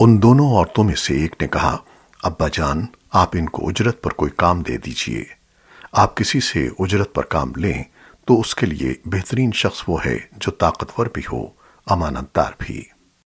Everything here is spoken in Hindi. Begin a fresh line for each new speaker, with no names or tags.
उन दोनों औरतों में से एक ने कहा, अब्बा जान, आप इनको उजरत पर कोई काम दे दीजिए। आप किसी से उजरत पर काम लें तो उसके लिए बेहतरीन शख्स वो है जो ताकतवर भी हो, अमानतदार भी।